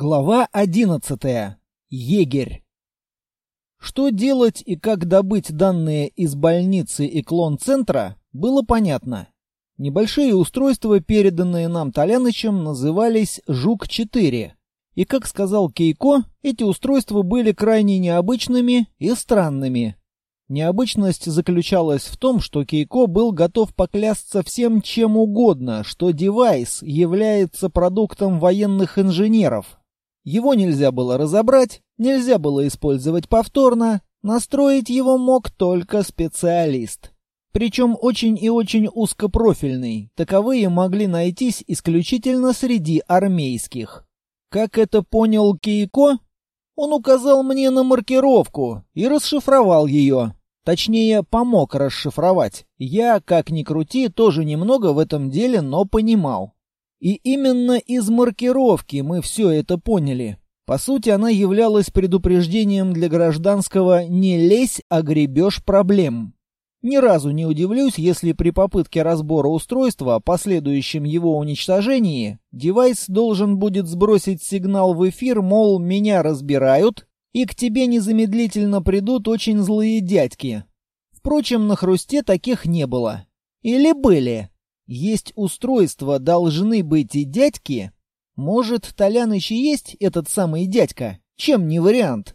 Глава одиннадцатая. Егерь. Что делать и как добыть данные из больницы и клон-центра, было понятно. Небольшие устройства, переданные нам Толянычем, назывались «Жук-4». И, как сказал Кейко, эти устройства были крайне необычными и странными. Необычность заключалась в том, что Кейко был готов поклясться всем чем угодно, что девайс является продуктом военных инженеров. Его нельзя было разобрать, нельзя было использовать повторно, настроить его мог только специалист. Причем очень и очень узкопрофильный, таковые могли найтись исключительно среди армейских. Как это понял Кейко? Он указал мне на маркировку и расшифровал ее. Точнее, помог расшифровать. Я, как ни крути, тоже немного в этом деле, но понимал. И именно из маркировки мы все это поняли. По сути, она являлась предупреждением для гражданского «не лезь, а гребешь проблем». Ни разу не удивлюсь, если при попытке разбора устройства, последующем его уничтожении, девайс должен будет сбросить сигнал в эфир, мол, меня разбирают, и к тебе незамедлительно придут очень злые дядьки. Впрочем, на хрусте таких не было. Или были? Есть устройства, должны быть и дядьки? Может, Толяныч и есть этот самый дядька? Чем не вариант?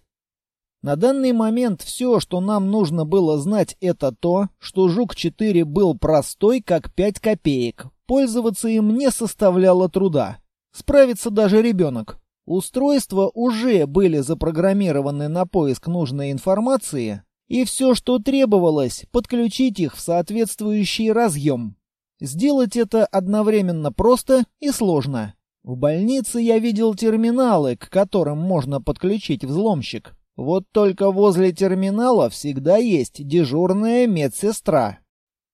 На данный момент все, что нам нужно было знать, это то, что Жук-4 был простой, как 5 копеек. Пользоваться им не составляло труда. Справится даже ребенок. Устройства уже были запрограммированы на поиск нужной информации, и все, что требовалось, подключить их в соответствующий разъем. Сделать это одновременно просто и сложно. В больнице я видел терминалы, к которым можно подключить взломщик. Вот только возле терминала всегда есть дежурная медсестра.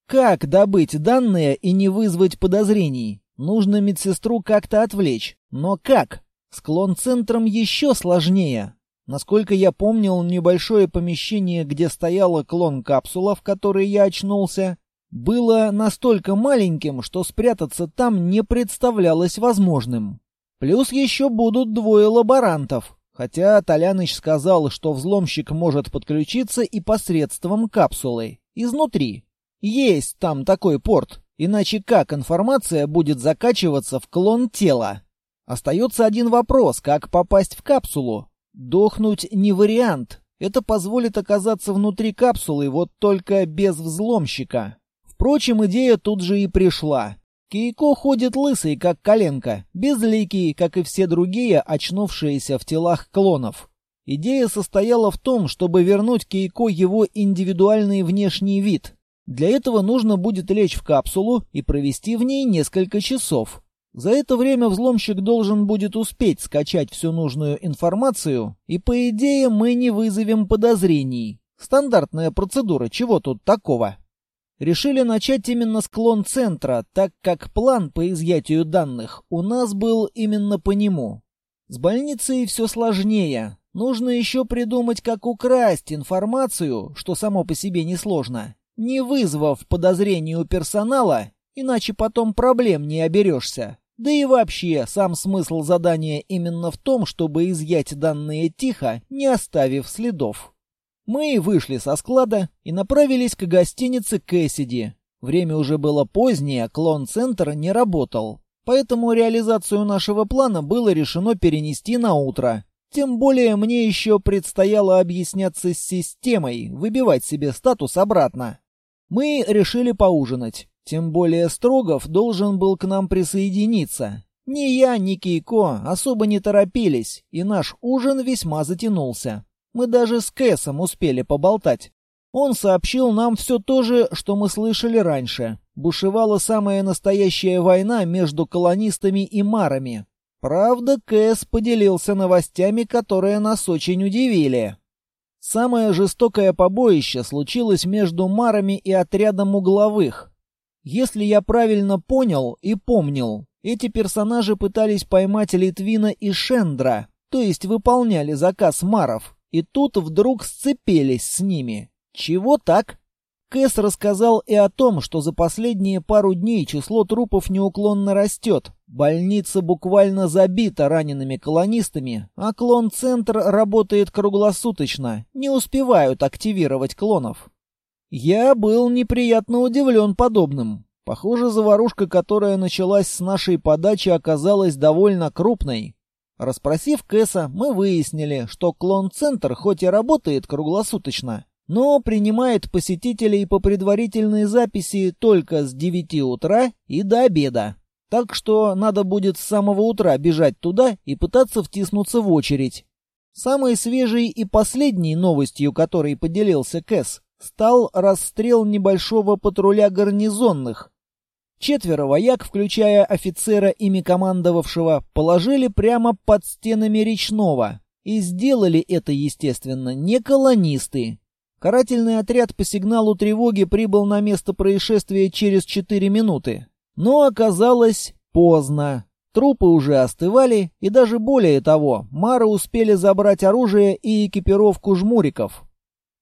Как добыть данные и не вызвать подозрений? Нужно медсестру как-то отвлечь. Но как? С клон-центром еще сложнее. Насколько я помнил, небольшое помещение, где стояла клон-капсула, в которой я очнулся, было настолько маленьким, что спрятаться там не представлялось возможным. Плюс еще будут двое лаборантов, Хотя Толяныч сказал, что взломщик может подключиться и посредством капсулы. Изнутри. Есть там такой порт. Иначе как информация будет закачиваться в клон тела? Остается один вопрос, как попасть в капсулу. Дохнуть не вариант. Это позволит оказаться внутри капсулы, вот только без взломщика. Впрочем, идея тут же и пришла. Кейко ходит лысый, как коленка, безликий, как и все другие, очнувшиеся в телах клонов. Идея состояла в том, чтобы вернуть Кейко его индивидуальный внешний вид. Для этого нужно будет лечь в капсулу и провести в ней несколько часов. За это время взломщик должен будет успеть скачать всю нужную информацию, и по идее мы не вызовем подозрений. Стандартная процедура, чего тут такого? Решили начать именно с клон-центра, так как план по изъятию данных у нас был именно по нему. С больницей все сложнее. Нужно еще придумать, как украсть информацию, что само по себе несложно, не вызвав подозрений у персонала, иначе потом проблем не оберешься. Да и вообще, сам смысл задания именно в том, чтобы изъять данные тихо, не оставив следов. Мы вышли со склада и направились к гостинице Кэссиди. Время уже было позднее, клон-центр не работал. Поэтому реализацию нашего плана было решено перенести на утро. Тем более мне еще предстояло объясняться с системой, выбивать себе статус обратно. Мы решили поужинать. Тем более Строгов должен был к нам присоединиться. Ни я, ни Кейко особо не торопились, и наш ужин весьма затянулся. Мы даже с Кэсом успели поболтать. Он сообщил нам все то же, что мы слышали раньше. Бушевала самая настоящая война между колонистами и марами. Правда, Кэс поделился новостями, которые нас очень удивили. Самое жестокое побоище случилось между марами и отрядом угловых. Если я правильно понял и помнил, эти персонажи пытались поймать Литвина и Шендра, то есть выполняли заказ маров, и тут вдруг сцепились с ними. Чего так? Кэс рассказал и о том, что за последние пару дней число трупов неуклонно растет, Больница буквально забита ранеными колонистами, а клон-центр работает круглосуточно, не успевают активировать клонов. Я был неприятно удивлен подобным. Похоже, заварушка, которая началась с нашей подачи, оказалась довольно крупной. Расспросив Кэса, мы выяснили, что клон-центр хоть и работает круглосуточно, но принимает посетителей по предварительной записи только с 9 утра и до обеда. Так что надо будет с самого утра бежать туда и пытаться втиснуться в очередь. Самой свежей и последней новостью, которой поделился Кэс, стал расстрел небольшого патруля гарнизонных. Четверо вояк, включая офицера, ими командовавшего, положили прямо под стенами речного. И сделали это, естественно, не колонисты. Карательный отряд по сигналу тревоги прибыл на место происшествия через четыре минуты. Но оказалось поздно. Трупы уже остывали, и даже более того, Мары успели забрать оружие и экипировку жмуриков.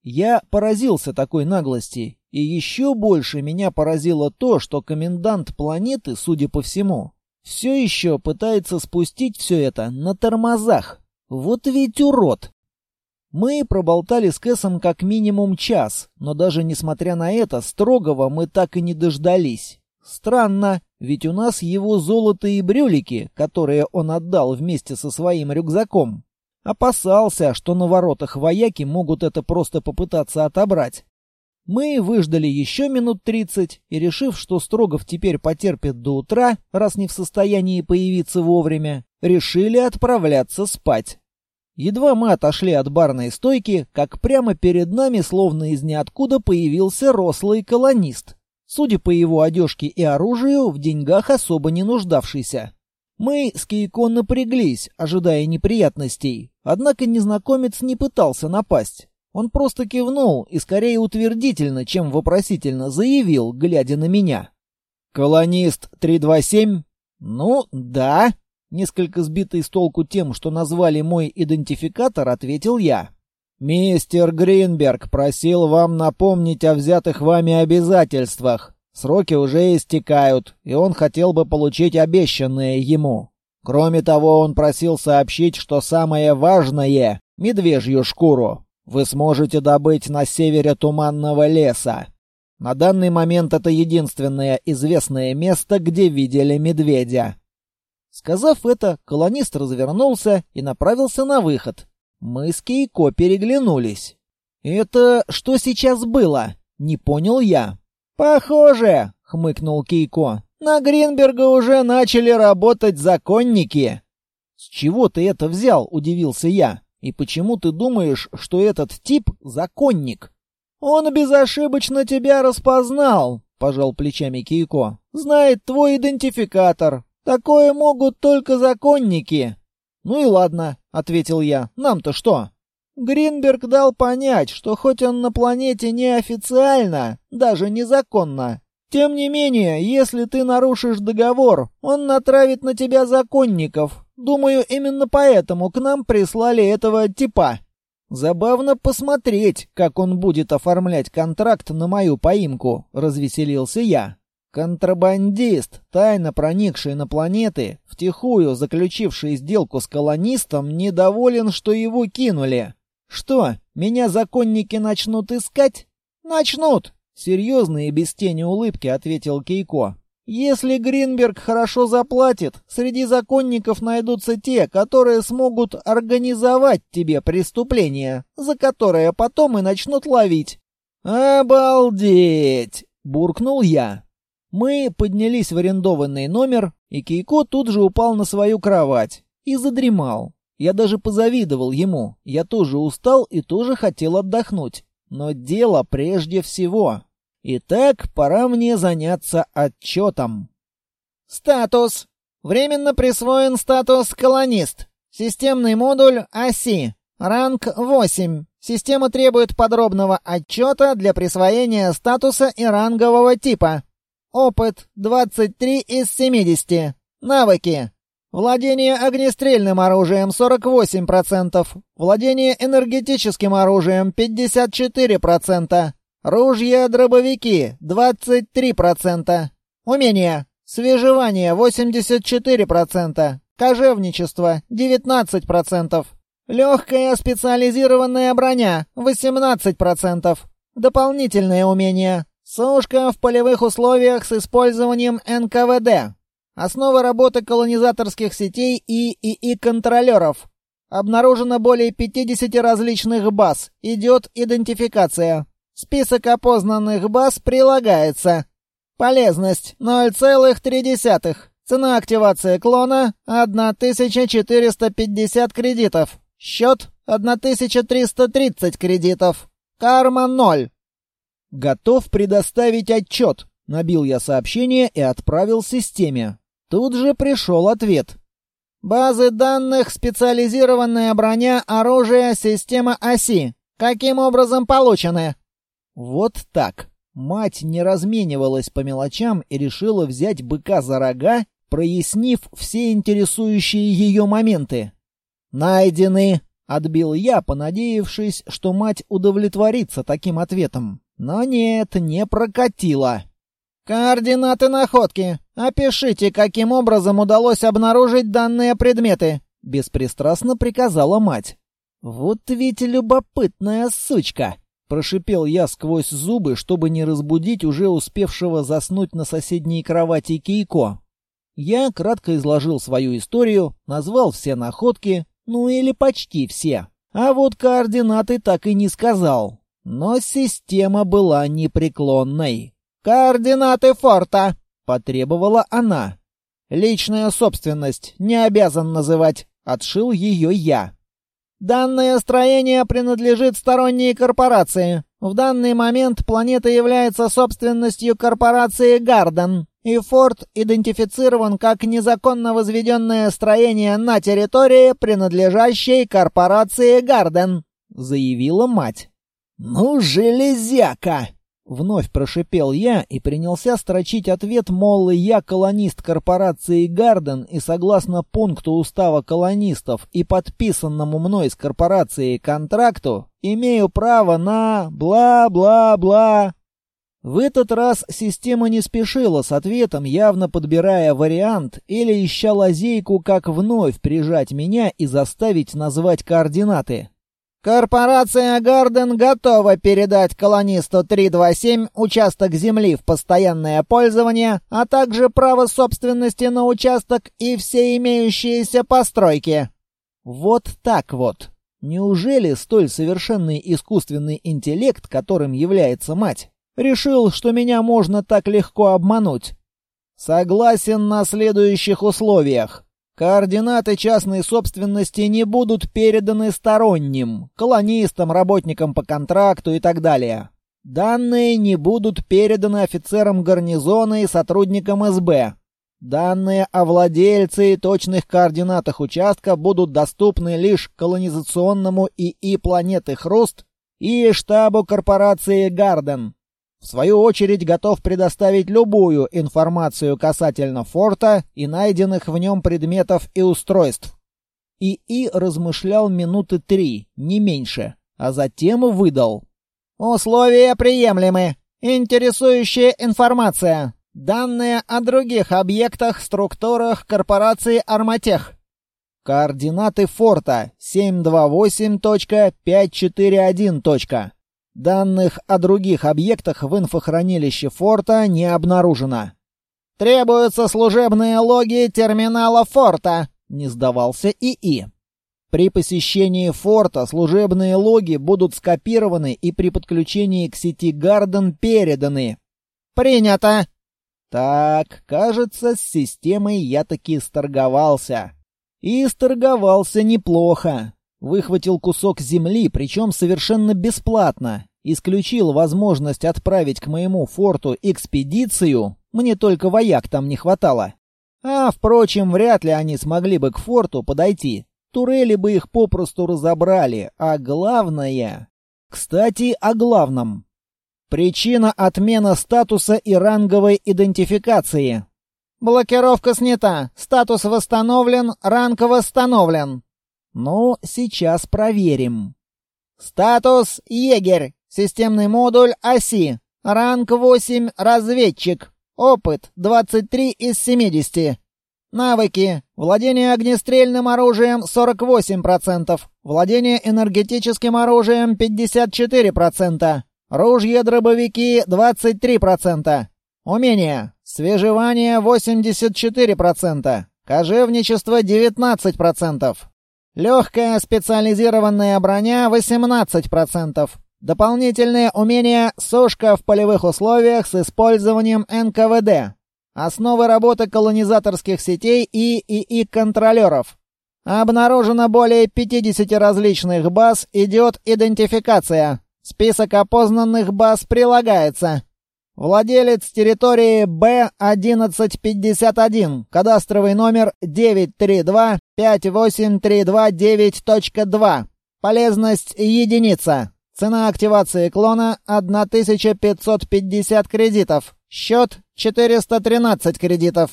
Я поразился такой наглости, и еще больше меня поразило то, что комендант планеты, судя по всему, все еще пытается спустить все это на тормозах. Вот ведь урод! Мы проболтали с Кэсом как минимум час, но даже несмотря на это, строгого мы так и не дождались. Странно, ведь у нас его золото и брюлики, которые он отдал вместе со своим рюкзаком. Опасался, что на воротах вояки могут это просто попытаться отобрать. Мы выждали еще минут тридцать и, решив, что Строгов теперь потерпит до утра, раз не в состоянии появиться вовремя, решили отправляться спать. Едва мы отошли от барной стойки, как прямо перед нами, словно из ниоткуда, появился рослый колонист. Судя по его одежке и оружию, в деньгах особо не нуждавшийся. Мы с Кейко напряглись, ожидая неприятностей, однако незнакомец не пытался напасть. Он просто кивнул и скорее утвердительно, чем вопросительно заявил, глядя на меня. «Колонист 327?» «Ну, да». Несколько сбитый с толку тем, что назвали мой идентификатор, ответил я. «Мистер Гринберг просил вам напомнить о взятых вами обязательствах. Сроки уже истекают, и он хотел бы получить обещанное ему. Кроме того, он просил сообщить, что самое важное — медвежью шкуру — вы сможете добыть на севере Туманного леса. На данный момент это единственное известное место, где видели медведя». Сказав это, колонист развернулся и направился на выход, мы с Кейко переглянулись. «Это что сейчас было?» — не понял я. «Похоже», — хмыкнул Кейко. «На Гринберга уже начали работать законники». «С чего ты это взял?» — удивился я. «И почему ты думаешь, что этот тип — законник?» «Он безошибочно тебя распознал», — пожал плечами Кейко. «Знает твой идентификатор. Такое могут только законники». «Ну и ладно», — ответил я. «Нам-то что?» Гринберг дал понять, что хоть он на планете неофициально, даже незаконно, тем не менее, если ты нарушишь договор, он натравит на тебя законников. Думаю, именно поэтому к нам прислали этого типа. Забавно посмотреть, как он будет оформлять контракт на мою поимку, развеселился я. Контрабандист, тайно проникший на планеты, втихую заключивший сделку с колонистом, недоволен, что его кинули. Что, меня законники начнут искать? Начнут, серьезно и без тени улыбки ответил Кейко. Если Гринберг хорошо заплатит, среди законников найдутся те, которые смогут организовать тебе преступление, за которое потом и начнут ловить. Обалдеть, буркнул я. Мы поднялись в арендованный номер, и Кейко тут же упал на свою кровать и задремал. Я даже позавидовал ему. Я тоже устал и тоже хотел отдохнуть. Но дело прежде всего. Итак, пора мне заняться отчетом. Статус. Временно присвоен статус колонист. Системный модуль оси. Ранг 8. Система требует подробного отчета для присвоения статуса и рангового типа. Опыт 23 из 70. Навыки. Владение огнестрельным оружием 48%. Владение энергетическим оружием 54%. Ружья-дробовики 23%. Умения. Свежевание 84%. Кожевничество 19%. Легкая специализированная броня 18%. Дополнительные умения. Сушка в полевых условиях с использованием НКВД. Основа работы колонизаторских сетей и ИИ-контролеров. Обнаружено более 50 различных баз. Идет идентификация. Список опознанных баз прилагается. Полезность 0,3. Цена активации клона 1450 кредитов. Счет 1330 кредитов. Карма 0. Готов предоставить отчет. Набил я сообщение и отправил системе. Тут же пришел ответ. Базы данных, специализированная броня, оружие, система оси. Каким образом получены? Вот так. Мать не разменивалась по мелочам и решила взять быка за рога, прояснив все интересующие ее моменты. «Найдены!» — отбил я, понадеявшись, что мать удовлетворится таким ответом. Но нет, не прокатило. «Координаты находки. Опишите, каким образом удалось обнаружить данные предметы», — беспристрастно приказала мать. «Вот ведь любопытная сучка!» — прошипел я сквозь зубы, чтобы не разбудить уже успевшего заснуть на соседней кровати Кейко. Я кратко изложил свою историю, назвал все находки, ну или почти все. А вот координаты так и не сказал. Но система была непреклонной. «Координаты форта!» — потребовала она. «Личная собственность, не обязан называть», — отшил ее я. «Данное строение принадлежит сторонней корпорации. В данный момент планета является собственностью корпорации «Гарден», и форт идентифицирован как незаконно возведенное строение на территории, принадлежащей корпорации «Гарден», — заявила мать. «Ну, железяка!» Вновь прошипел я и принялся строчить ответ, мол, я колонист корпорации «Гарден» и согласно пункту устава колонистов и подписанному мной с корпорацией контракту, имею право на бла-бла-бла. В этот раз система не спешила с ответом, явно подбирая вариант или ища лазейку, как вновь прижать меня и заставить назвать координаты. Корпорация «Гарден» готова передать колонисту 327 участок земли в постоянное пользование, а также право собственности на участок и все имеющиеся постройки. Вот так вот. Неужели столь совершенный искусственный интеллект, которым является мать, решил, что меня можно так легко обмануть? Согласен на следующих условиях. Координаты частной собственности не будут переданы сторонним, колонистам, работникам по контракту и так далее. Данные не будут переданы офицерам гарнизона и сотрудникам СБ. Данные о владельце и точных координатах участка будут доступны лишь колонизационному ИИ планеты Хруст и штабу корпорации Гарден. В свою очередь готов предоставить любую информацию касательно форта и найденных в нем предметов и устройств. ИИ размышлял минуты три, не меньше, а затем выдал. «Условия приемлемы. Интересующая информация. Данные о других объектах, структурах корпорации «Арматех». Координаты форта 728.541. Данных о других объектах в инфохранилище форта не обнаружено. «Требуются служебные логи терминала форта», — не сдавался ИИ. При посещении форта служебные логи будут скопированы и при подключении к сети Гарден переданы. «Принято!» Так, кажется, с системой я таки сторговался. И сторговался неплохо. Выхватил кусок земли, причем совершенно бесплатно. Исключил возможность отправить к моему форту экспедицию, мне только вояк там не хватало. А, впрочем, вряд ли они смогли бы к форту подойти. Турели бы их попросту разобрали, а главное... Кстати, о главном. Причина отмена статуса и ранговой идентификации. Блокировка снята, статус восстановлен, ранг восстановлен. Ну, сейчас проверим. Статус «Егерь». Системный модуль «Оси». Ранг 8 «Разведчик». Опыт 23 из 70. Навыки. Владение огнестрельным оружием 48%. Владение энергетическим оружием 54%. Ружья-дробовики 23%. Умения. Свежевание 84%. Кожевничество 19%. Легкая специализированная броня 18%. Дополнительные умения «Сушка в полевых условиях с использованием НКВД». Основы работы колонизаторских сетей и ИИ-контролеров. Обнаружено более 50 различных баз, идет идентификация. Список опознанных баз прилагается. Владелец территории Б-1151, кадастровый номер 932-58329.2. Полезность единица. Цена активации клона 1550 кредитов. Счет 413 кредитов.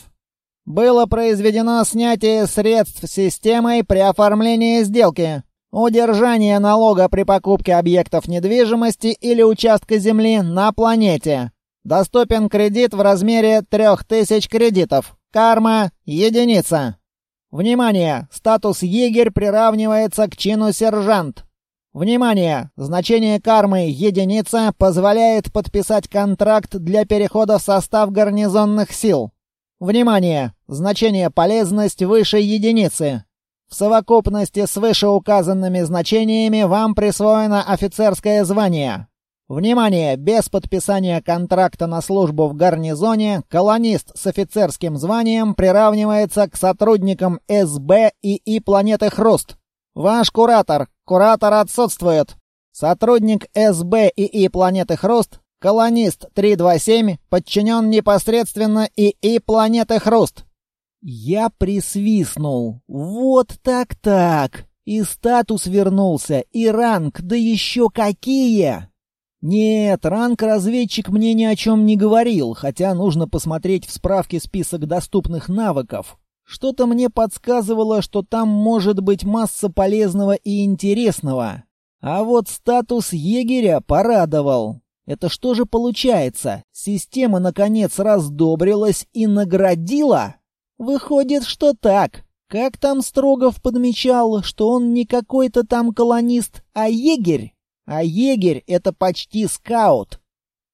Было произведено снятие средств системой при оформлении сделки. Удержание налога при покупке объектов недвижимости или участка земли на планете. Доступен кредит в размере 3000 кредитов. Карма – единица. Внимание! Статус егерь приравнивается к чину сержант. Внимание! Значение кармы «единица» позволяет подписать контракт для перехода в состав гарнизонных сил. Внимание! Значение «полезность» выше единицы. В совокупности с вышеуказанными значениями вам присвоено офицерское звание. Внимание! Без подписания контракта на службу в гарнизоне колонист с офицерским званием приравнивается к сотрудникам СБ и И планеты Хруст. Ваш куратор. Куратор отсутствует. Сотрудник СБ ИИ планеты Хруст, колонист 327, подчинен непосредственно ИИ планеты Хруст. Я присвистнул. Вот так-так. И статус вернулся, и ранг, да еще какие! Нет, ранг разведчик мне ни о чем не говорил, хотя нужно посмотреть в справке список доступных навыков. Что-то мне подсказывало, что там может быть масса полезного и интересного. А вот статус егеря порадовал. Это что же получается? Система наконец раздобрилась и наградила? Выходит, что так. Как там Строгов подмечал, что он не какой-то там колонист, а егерь? А егерь — это почти скаут.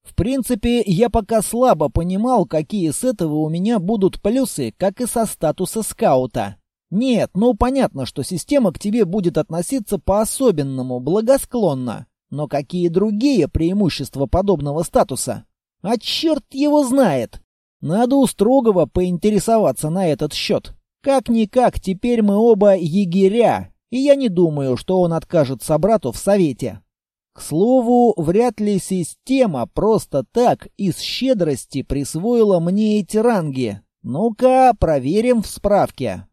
В принципе, я пока слабо понимал, какие с этого у меня будут плюсы, как и со статуса скаута. Нет, ну понятно, что система к тебе будет относиться по-особенному, благосклонно. Но какие другие преимущества подобного статуса? А черт его знает! Надо у Строгова поинтересоваться на этот счет. Как-никак, теперь мы оба егеря, и я не думаю, что он откажет собрату в совете. К слову, вряд ли система просто так из щедрости присвоила мне эти ранги. Ну-ка, проверим в справке.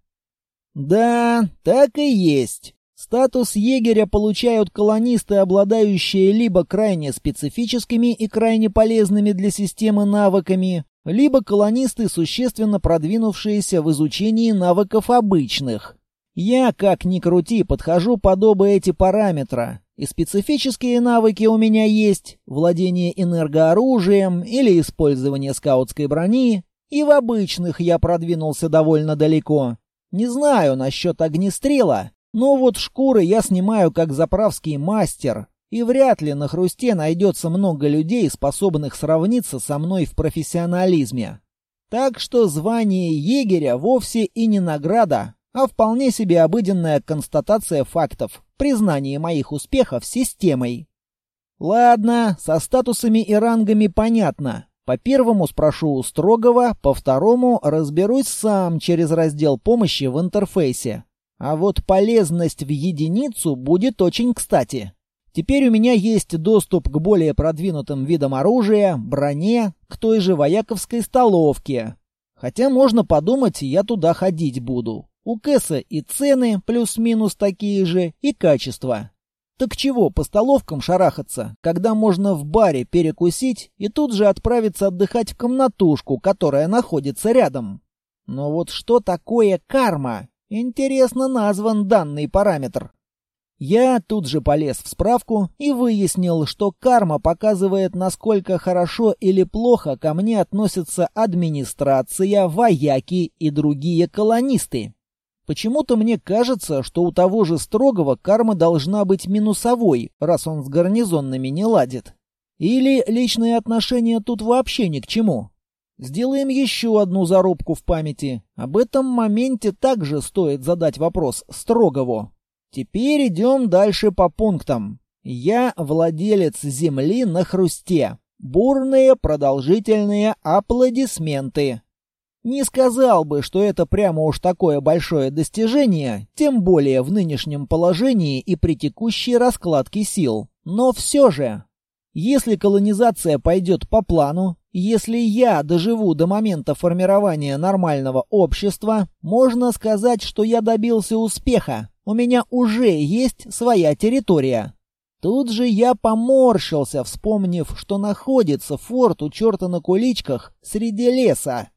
Да, так и есть. Статус егеря получают колонисты, обладающие либо крайне специфическими и крайне полезными для системы навыками, либо колонисты, существенно продвинувшиеся в изучении навыков обычных. Я, как ни крути, подхожу под оба эти параметра. И специфические навыки у меня есть, владение энергооружием или использование скаутской брони, и в обычных я продвинулся довольно далеко. Не знаю насчет огнестрела, но вот шкуры я снимаю как заправский мастер, и вряд ли на хрусте найдется много людей, способных сравниться со мной в профессионализме. Так что звание егеря вовсе и не награда, а вполне себе обыденная констатация фактов, признание моих успехов системой. Ладно, со статусами и рангами понятно. По первому спрошу у Строгова, по второму разберусь сам через раздел помощи в интерфейсе. А вот полезность в единицу будет очень кстати. Теперь у меня есть доступ к более продвинутым видам оружия, броне, к той же вояковской столовке. Хотя можно подумать, я туда ходить буду. У Кэса и цены плюс-минус такие же, и качество. Так чего по столовкам шарахаться, когда можно в баре перекусить и тут же отправиться отдыхать в комнатушку, которая находится рядом? Но вот что такое карма? Интересно назван данный параметр. Я тут же полез в справку и выяснил, что карма показывает, насколько хорошо или плохо ко мне относятся администрация, вояки и другие колонисты. Почему-то мне кажется, что у того же Строгого карма должна быть минусовой, раз он с гарнизонными не ладит. Или личные отношения тут вообще ни к чему. Сделаем еще одну зарубку в памяти. Об этом моменте также стоит задать вопрос Строгову. Теперь идем дальше по пунктам. Я владелец земли на хрусте. Бурные продолжительные аплодисменты. Не сказал бы, что это прямо уж такое большое достижение, тем более в нынешнем положении и при текущей раскладке сил. Но все же, если колонизация пойдет по плану, если я доживу до момента формирования нормального общества, можно сказать, что я добился успеха. У меня уже есть своя территория. Тут же я поморщился, вспомнив, что находится форт у черта на куличках среди леса.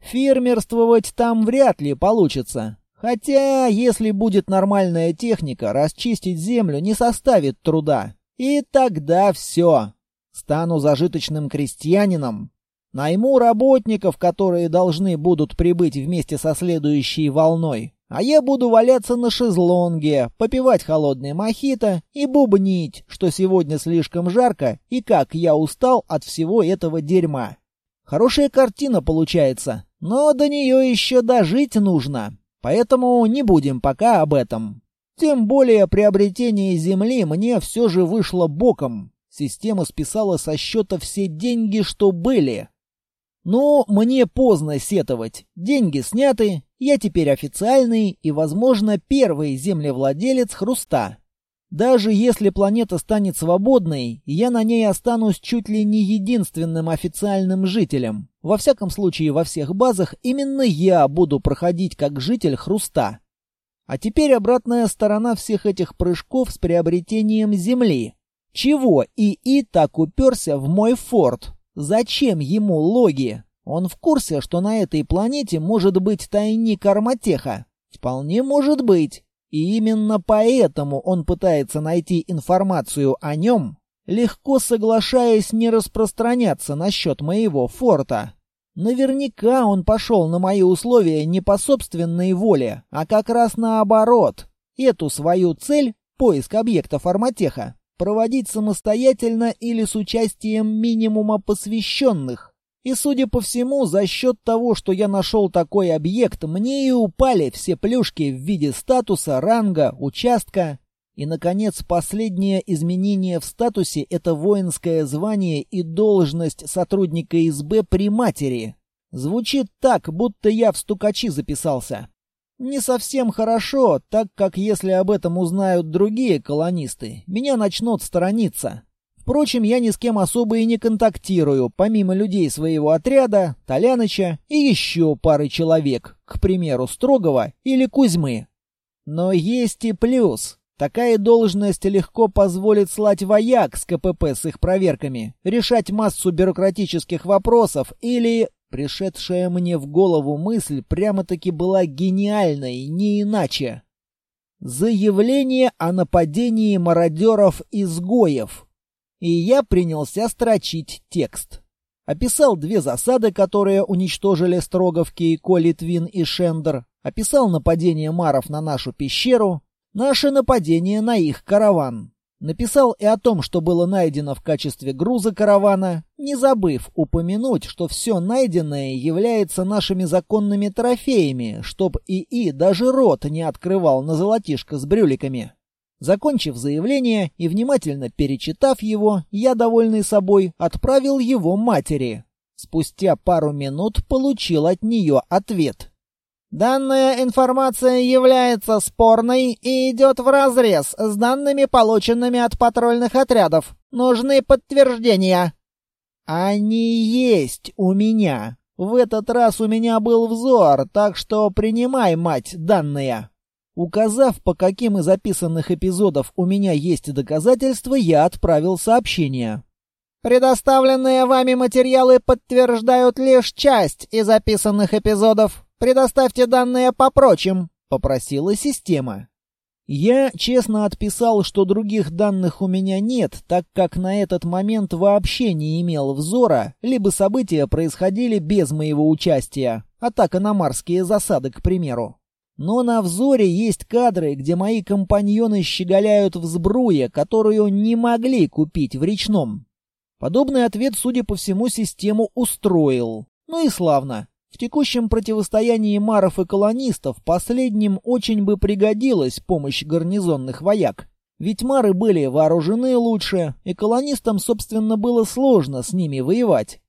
Фермерствовать там вряд ли получится. Хотя, если будет нормальная техника, расчистить землю не составит труда. И тогда все. Стану зажиточным крестьянином, найму работников, которые должны будут прибыть вместе со следующей волной, а я буду валяться на шезлонге, попивать холодный мохито и бубнить, что сегодня слишком жарко и как я устал от всего этого дерьма. Хорошая картина получается, но до нее еще дожить нужно, поэтому не будем пока об этом. Тем более приобретение земли мне все же вышло боком. Система списала со счета все деньги, что были. Но мне поздно сетовать. Деньги сняты, я теперь официальный и, возможно, первый землевладелец Хруста. Даже если планета станет свободной, я на ней останусь чуть ли не единственным официальным жителем. Во всяком случае, во всех базах именно я буду проходить как житель Хруста. А теперь обратная сторона всех этих прыжков с приобретением Земли. Чего ИИ так уперся в мой форт? Зачем ему логи? Он в курсе, что на этой планете может быть тайник Арматеха? Вполне может быть. И именно поэтому он пытается найти информацию о нем, легко соглашаясь не распространяться насчет моего форта. Наверняка он пошел на мои условия не по собственной воле, а как раз наоборот. Эту свою цель, поиск объектов Арматеха, проводить самостоятельно или с участием минимума посвященных. И, судя по всему, за счет того, что я нашел такой объект, мне и упали все плюшки в виде статуса, ранга, участка. И, наконец, последнее изменение в статусе — это воинское звание и должность сотрудника СБ при матери. Звучит так, будто я в стукачи записался. Не совсем хорошо, так как если об этом узнают другие колонисты, меня начнут сторониться. Впрочем, я ни с кем особо и не контактирую, помимо людей своего отряда, Толяныча и еще пары человек, к примеру, Строгова или Кузьмы. Но есть и плюс. Такая должность легко позволит слать вояк с КПП с их проверками, решать массу бюрократических вопросов или Пришедшая мне в голову мысль прямо-таки была гениальной, не иначе. Заявление о нападении мародеров-изгоев. И я принялся строчить текст. Описал две засады, которые уничтожили Строговки и Твин и Шендер. Описал нападение маров на нашу пещеру. Наше нападение на их караван. Написал и о том, что было найдено в качестве груза каравана, не забыв упомянуть, что все найденное является нашими законными трофеями, чтоб ИИ даже рот не открывал на золотишко с брюликами. Закончив заявление и внимательно перечитав его, я, довольный собой, отправил его матери. Спустя пару минут получил от нее ответ. Данная информация является спорной и идет вразрез с данными, полученными от патрульных отрядов. Нужны подтверждения. Они есть у меня. В этот раз у меня был взор, так что принимай, мать, данные. Указав, по каким из записанных эпизодов у меня есть доказательства, я отправил сообщение. Предоставленные вами материалы подтверждают лишь часть из записанных эпизодов. Предоставьте данные по прочим», — попросила система. Я честно отписал, что других данных у меня нет, так как на этот момент вообще не имел взора, либо события происходили без моего участия, атака на марские засады, к примеру. Но на взоре есть кадры, где мои компаньоны щеголяют в сбруе, которую не могли купить в речном. Подобный ответ, судя по всему, систему устроил. Ну и славно. В текущем противостоянии маров и колонистов последним очень бы пригодилась помощь гарнизонных вояк. Ведь мары были вооружены лучше, и колонистам, собственно, было сложно с ними воевать.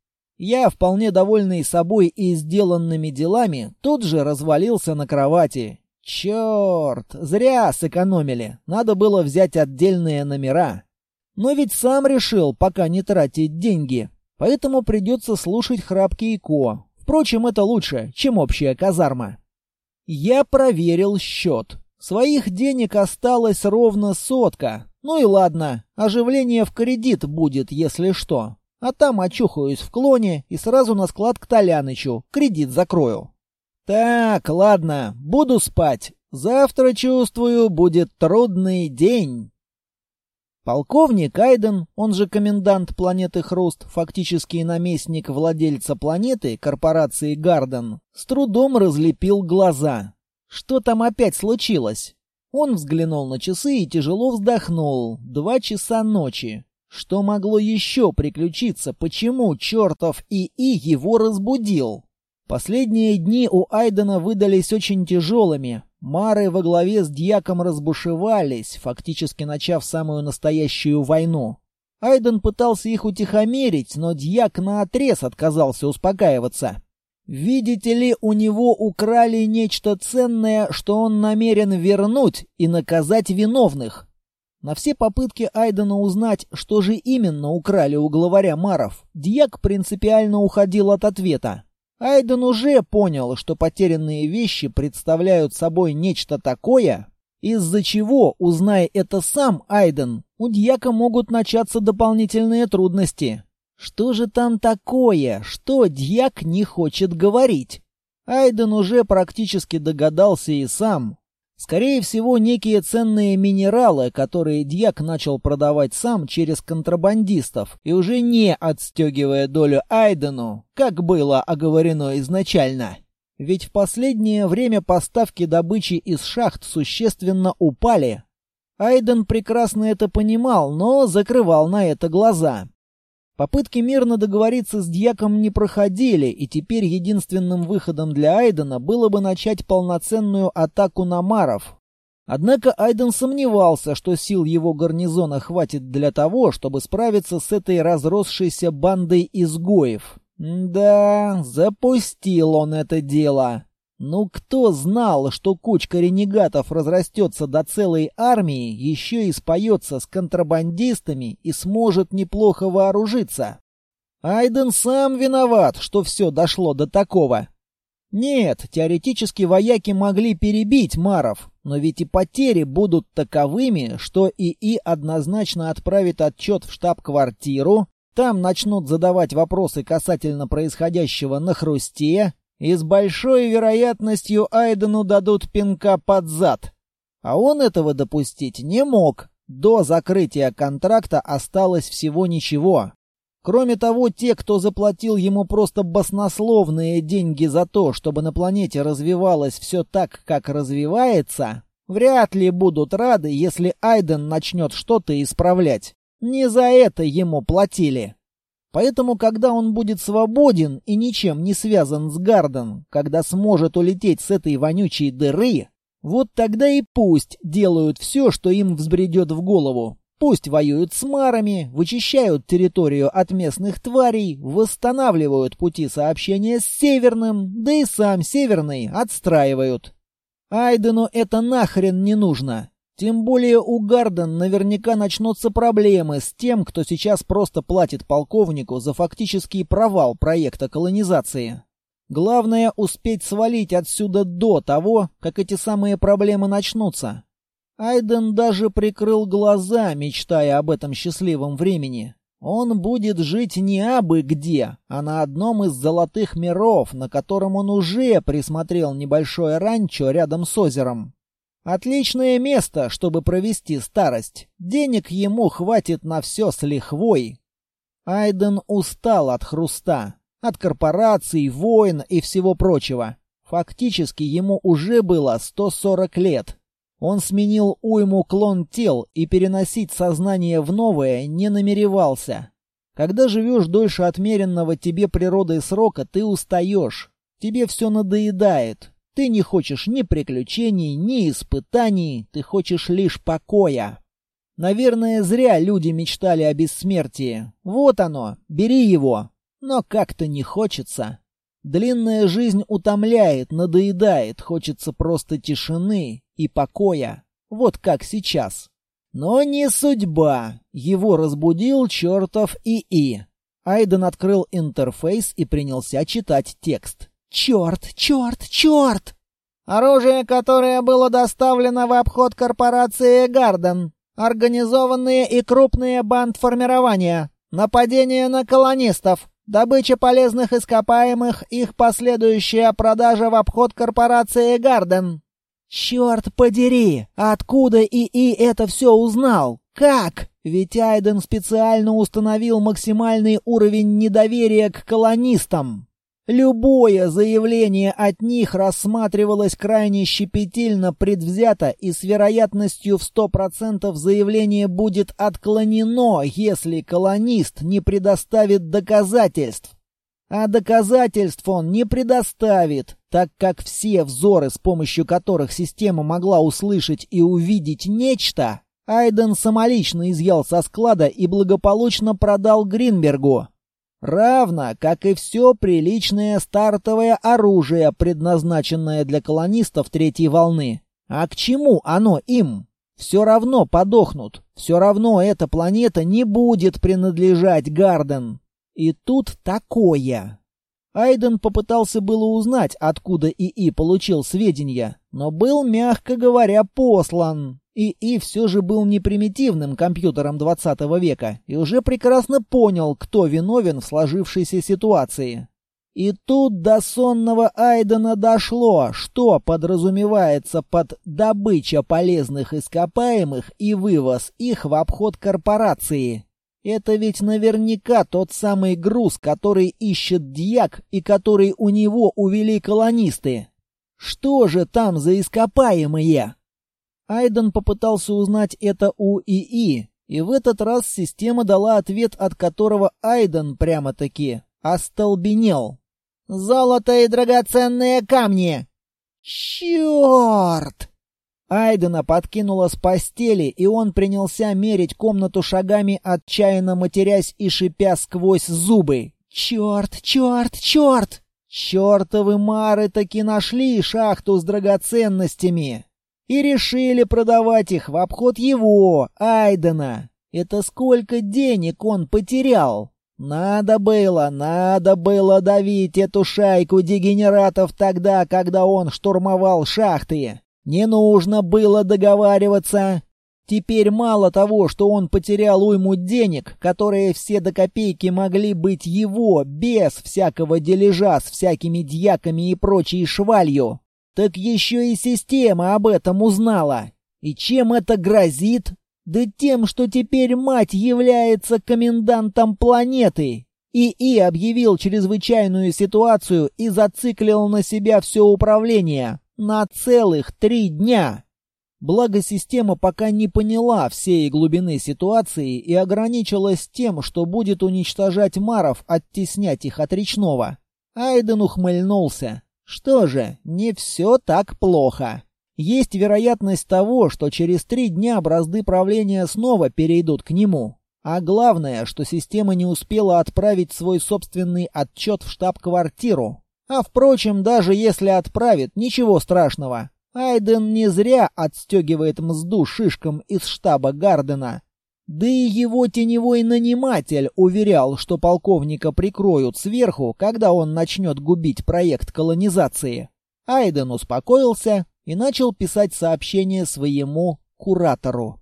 Я, вполне довольный собой и сделанными делами, тут же развалился на кровати. Черт, зря сэкономили. Надо было взять отдельные номера. Но ведь сам решил пока не тратить деньги. Поэтому придется слушать храпки Ко, Впрочем, это лучше, чем общая казарма. Я проверил счет. Своих денег осталось ровно сотка. Ну и ладно, оживление в кредит будет, если что. А там очухаюсь в клоне и сразу на склад к Толянычу. Кредит закрою. Так, ладно, буду спать. Завтра, чувствую, будет трудный день. Полковник Айден, он же комендант планеты Хруст, фактически наместник владельца планеты, корпорации Гарден, с трудом разлепил глаза. Что там опять случилось? Он взглянул на часы и тяжело вздохнул. Два часа ночи. Что могло еще приключиться? Почему чертов ИИ его разбудил? Последние дни у Айдена выдались очень тяжелыми. Мары во главе с дьяком разбушевались, фактически начав самую настоящую войну. Айден пытался их утихомирить, но дьяк наотрез отказался успокаиваться. Видите ли, у него украли нечто ценное, что он намерен вернуть и наказать виновных. На все попытки Айдена узнать, что же именно украли у главаря Маров, дьяк принципиально уходил от ответа. Айден уже понял, что потерянные вещи представляют собой нечто такое, из-за чего, узная это сам Айден, у дьяка могут начаться дополнительные трудности. Что же там такое, что дьяк не хочет говорить? Айден уже практически догадался и сам, Скорее всего, некие ценные минералы, которые дьяк начал продавать сам через контрабандистов, и уже не отстегивая долю Айдену, как было оговорено изначально. Ведь в последнее время поставки добычи из шахт существенно упали. Айден прекрасно это понимал, но закрывал на это глаза. Попытки мирно договориться с дьяком не проходили, и теперь единственным выходом для Айдена было бы начать полноценную атаку на Маров. Однако Айден сомневался, что сил его гарнизона хватит для того, чтобы справиться с этой разросшейся бандой изгоев. Да, запустил он это дело. Ну кто знал, что кучка ренегатов разрастется до целой армии, еще и споется с контрабандистами и сможет неплохо вооружиться? Айден сам виноват, что все дошло до такого. Нет, теоретически вояки могли перебить Маров, но ведь и потери будут таковыми, что ИИ однозначно отправит отчет в штаб-квартиру, там начнут задавать вопросы касательно происходящего на Хрусте, и с большой вероятностью Айдену дадут пинка под зад. А он этого допустить не мог. До закрытия контракта осталось всего ничего. Кроме того, те, кто заплатил ему просто баснословные деньги за то, чтобы на планете развивалось все так, как развивается, вряд ли будут рады, если Айден начнет что-то исправлять. Не за это ему платили. Поэтому, когда он будет свободен и ничем не связан с Гарден, когда сможет улететь с этой вонючей дыры, вот тогда и пусть делают все, что им взбредет в голову. Пусть воюют с марами, вычищают территорию от местных тварей, восстанавливают пути сообщения с Северным, да и сам Северный отстраивают. Айдену это нахрен не нужно. Тем более у Гарден наверняка начнутся проблемы с тем, кто сейчас просто платит полковнику за фактический провал проекта колонизации. Главное успеть свалить отсюда до того, как эти самые проблемы начнутся. Айден даже прикрыл глаза, мечтая об этом счастливом времени. Он будет жить не абы где, а на одном из золотых миров, на котором он уже присмотрел небольшое ранчо рядом с озером. Отличное место, чтобы провести старость. Денег ему хватит на все с лихвой. Айден устал от хруста, от корпораций, войн и всего прочего. Фактически ему уже было 140 лет. Он сменил уйму клон тел и переносить сознание в новое не намеревался. Когда живешь дольше отмеренного тебе природой срока, ты устаешь. Тебе все надоедает. Ты не хочешь ни приключений, ни испытаний, ты хочешь лишь покоя. Наверное, зря люди мечтали о бессмертии. Вот оно, бери его. Но как-то не хочется. Длинная жизнь утомляет, надоедает, хочется просто тишины и покоя. Вот как сейчас. Но не судьба. Его разбудил чертов ИИ. Айден открыл интерфейс и принялся читать текст. Черт, черт, черт! Оружие, которое было доставлено в обход корпорации Гарден. Организованные и крупные бандформирования. Нападение на колонистов. Добыча полезных ископаемых, их последующая продажа в обход корпорации Гарден. Черт подери! Откуда ИИ это все узнал? Как? Ведь Айден специально установил максимальный уровень недоверия к колонистам. Любое заявление от них рассматривалось крайне щепетильно, предвзято, и с вероятностью в 100% заявление будет отклонено, если колонист не предоставит доказательств. А доказательств он не предоставит, так как все взоры, с помощью которых система могла услышать и увидеть нечто, Айден самолично изъял со склада и благополучно продал Гринбергу. Равно, как и все приличное стартовое оружие, предназначенное для колонистов третьей волны. А к чему оно им? Все равно подохнут. Все равно эта планета не будет принадлежать Гарден. И тут такое. Айден попытался было узнать, откуда ИИ получил сведения, но был, мягко говоря, послан. ИИ все же был не примитивным компьютером 20 века и уже прекрасно понял, кто виновен в сложившейся ситуации. И тут до сонного Айдена дошло, что подразумевается под добыча полезных ископаемых и вывоз их в обход корпорации. Это ведь наверняка тот самый груз, который ищет дьяк и который у него увели колонисты. Что же там за ископаемые? Айден попытался узнать это у ИИ, и в этот раз система дала ответ, от которого Айден прямо-таки остолбенел. «Золото и драгоценные камни!» «Черт!» Айдена подкинула с постели, и он принялся мерить комнату шагами, отчаянно матерясь и шипя сквозь зубы. «Черт, черт, черт!» Чертовы мары таки нашли шахту с драгоценностями и решили продавать их в обход его, Айдена. Это сколько денег он потерял? Надо было, надо было давить эту шайку дегенератов тогда, когда он штурмовал шахты. Не нужно было договариваться. Теперь мало того, что он потерял уйму денег, которые все до копейки могли быть его, без всякого дележа с всякими дьяками и прочей швалью, так еще и система об этом узнала. И чем это грозит? Да тем, что теперь мать является комендантом планеты. ИИ объявил чрезвычайную ситуацию и зациклил на себя все управление. На целых три дня. Благо система пока не поняла всей глубины ситуации и ограничилась тем, что будет уничтожать маров, оттеснять их от речного. Айден ухмыльнулся. Что же, не все так плохо. Есть вероятность того, что через три дня бразды правления снова перейдут к нему. А главное, что система не успела отправить свой собственный отчет в штаб-квартиру. А впрочем, даже если отправит, ничего страшного. Айден не зря отстегивает мзду шишкам из штаба Гардена. Да и его теневой наниматель уверял, что полковника прикроют сверху, когда он начнет губить проект колонизации. Айден успокоился и начал писать сообщение своему куратору.